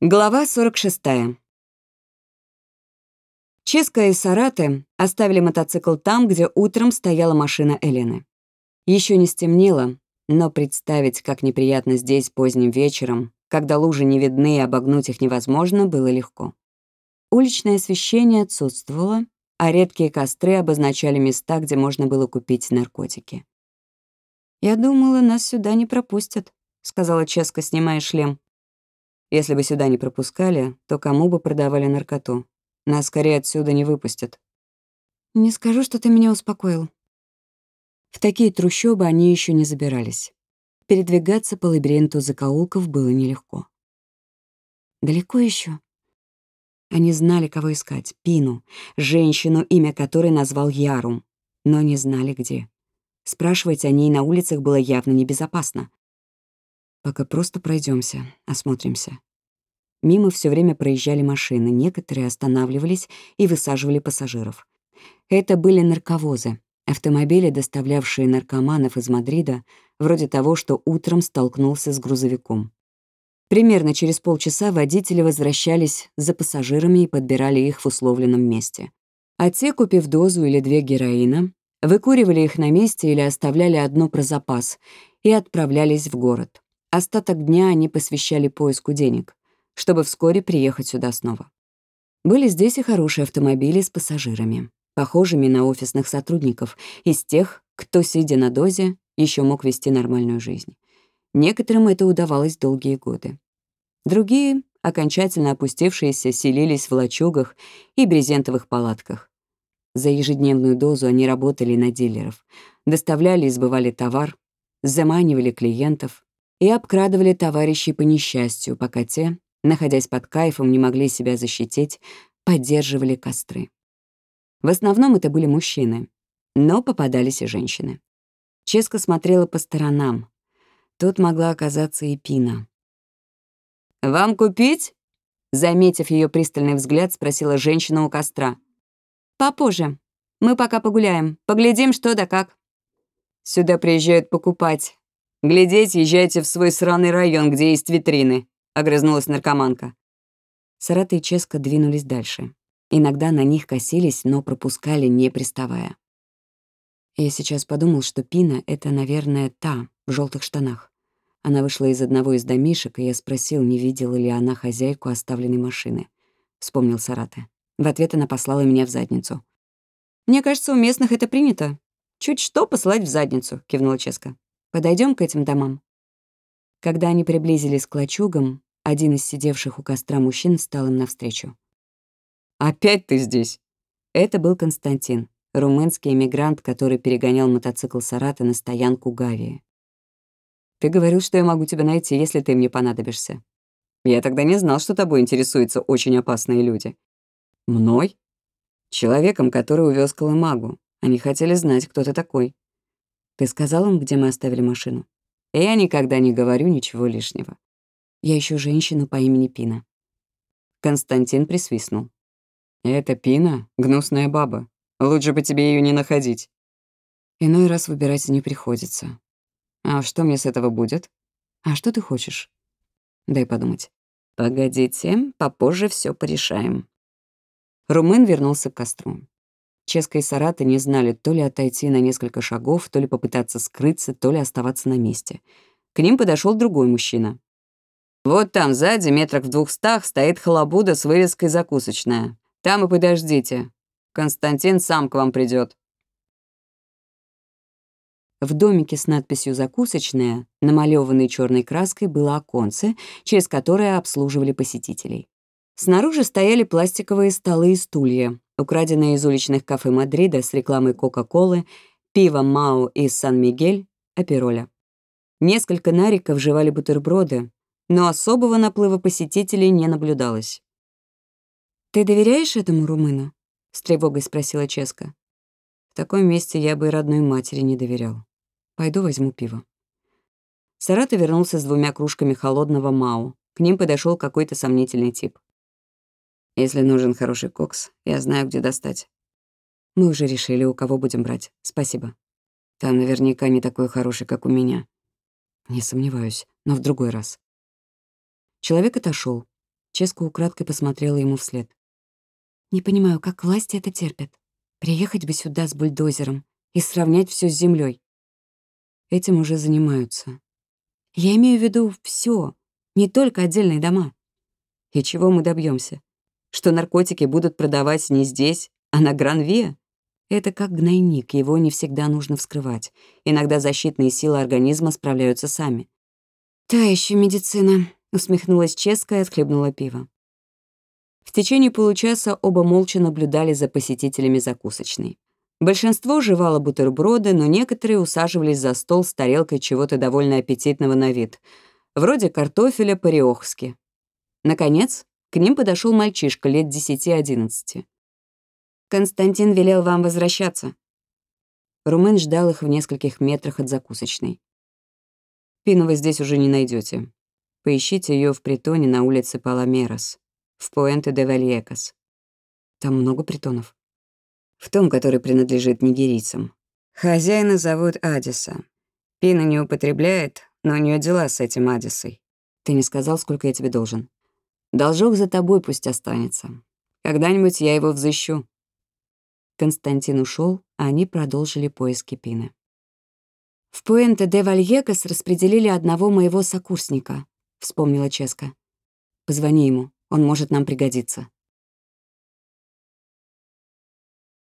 Глава 46. Ческа и Сараты оставили мотоцикл там, где утром стояла машина Элены. Еще не стемнело, но представить, как неприятно здесь поздним вечером, когда лужи не видны и обогнуть их невозможно, было легко. Уличное освещение отсутствовало, а редкие костры обозначали места, где можно было купить наркотики. «Я думала, нас сюда не пропустят», — сказала Ческа, снимая шлем. Если бы сюда не пропускали, то кому бы продавали наркоту? Нас скорее отсюда не выпустят. Не скажу, что ты меня успокоил. В такие трущобы они еще не забирались. Передвигаться по лабиринту закоулков было нелегко. Далеко еще. Они знали, кого искать — Пину, женщину, имя которой назвал Ярум, но не знали, где. Спрашивать о ней на улицах было явно небезопасно. Пока просто пройдемся, осмотримся. Мимо все время проезжали машины, некоторые останавливались и высаживали пассажиров. Это были нарковозы, автомобили, доставлявшие наркоманов из Мадрида, вроде того, что утром столкнулся с грузовиком. Примерно через полчаса водители возвращались за пассажирами и подбирали их в условленном месте. А те, купив дозу или две героина, выкуривали их на месте или оставляли одно про запас и отправлялись в город. Остаток дня они посвящали поиску денег, чтобы вскоре приехать сюда снова. Были здесь и хорошие автомобили с пассажирами, похожими на офисных сотрудников, из тех, кто, сидя на дозе, еще мог вести нормальную жизнь. Некоторым это удавалось долгие годы. Другие, окончательно опустевшиеся, селились в лачугах и брезентовых палатках. За ежедневную дозу они работали на дилеров, доставляли и сбывали товар, заманивали клиентов, и обкрадывали товарищей по несчастью, пока те, находясь под кайфом, не могли себя защитить, поддерживали костры. В основном это были мужчины, но попадались и женщины. Ческа смотрела по сторонам. Тут могла оказаться и Пина. «Вам купить?» Заметив ее пристальный взгляд, спросила женщина у костра. «Попозже. Мы пока погуляем. Поглядим, что да как». «Сюда приезжают покупать, «Глядеть, езжайте в свой сраный район, где есть витрины», — огрызнулась наркоманка. Сарата и Ческа двинулись дальше. Иногда на них косились, но пропускали, не приставая. Я сейчас подумал, что Пина — это, наверное, та, в желтых штанах. Она вышла из одного из домишек, и я спросил, не видела ли она хозяйку оставленной машины. Вспомнил Сарата. В ответ она послала меня в задницу. «Мне кажется, у местных это принято. Чуть что посылать в задницу», — кивнула Ческа. Подойдем к этим домам». Когда они приблизились к лачугам, один из сидевших у костра мужчин встал им навстречу. «Опять ты здесь?» Это был Константин, румынский эмигрант, который перегонял мотоцикл Сарата на стоянку Гавии. «Ты говорил, что я могу тебя найти, если ты мне понадобишься. Я тогда не знал, что тобой интересуются очень опасные люди». «Мной?» «Человеком, который увез Колымагу. Они хотели знать, кто ты такой». Ты сказал им, где мы оставили машину? Я никогда не говорю ничего лишнего. Я ищу женщину по имени Пина. Константин присвистнул. Это Пина, гнусная баба. Лучше бы тебе ее не находить. Иной раз выбирать не приходится. А что мне с этого будет? А что ты хочешь? Дай подумать. Погодите, попозже все порешаем. Румын вернулся к костру. Ческа и Сарата не знали то ли отойти на несколько шагов, то ли попытаться скрыться, то ли оставаться на месте. К ним подошел другой мужчина. «Вот там, сзади, метрах в двухстах, стоит халабуда с вывеской «Закусочная». Там и подождите. Константин сам к вам придет. В домике с надписью «Закусочная», намалеванной черной краской, было оконце, через которое обслуживали посетителей. Снаружи стояли пластиковые столы и стулья, украденные из уличных кафе Мадрида с рекламой Кока-Колы, пива Мао из Сан-Мигель, Апероля. Несколько нариков жевали бутерброды, но особого наплыва посетителей не наблюдалось. «Ты доверяешь этому румыну?» — с тревогой спросила Ческа. «В таком месте я бы и родной матери не доверял. Пойду возьму пиво». Сарата вернулся с двумя кружками холодного Мао. К ним подошел какой-то сомнительный тип. Если нужен хороший кокс, я знаю, где достать. Мы уже решили, у кого будем брать. Спасибо. Там наверняка не такой хороший, как у меня. Не сомневаюсь, но в другой раз. Человек отошел. Ческа украдкой посмотрела ему вслед. «Не понимаю, как власти это терпят. Приехать бы сюда с бульдозером и сравнять все с землей. Этим уже занимаются. Я имею в виду все, не только отдельные дома. И чего мы добьемся? Что наркотики будут продавать не здесь, а на Гранве? Это как гнойник, его не всегда нужно вскрывать. Иногда защитные силы организма справляются сами. «Та еще медицина», — усмехнулась Ческа и отхлебнула пиво. В течение получаса оба молча наблюдали за посетителями закусочной. Большинство жевало бутерброды, но некоторые усаживались за стол с тарелкой чего-то довольно аппетитного на вид, вроде картофеля по-риохски. Наконец, к ним подошел мальчишка лет 10-11. «Константин велел вам возвращаться». Румен ждал их в нескольких метрах от закусочной. «Пину вы здесь уже не найдете. Поищите ее в притоне на улице Паламерос, в Пуэнте де Вальекас. Там много притонов в том, который принадлежит нигерийцам. Хозяина зовут Адиса. Пина не употребляет, но у нее дела с этим Адисой. Ты не сказал, сколько я тебе должен. Должок за тобой пусть останется. Когда-нибудь я его взыщу. Константин ушел, а они продолжили поиски Пины. «В Пуэнте де Вальекас распределили одного моего сокурсника», — вспомнила Ческа. «Позвони ему, он может нам пригодиться».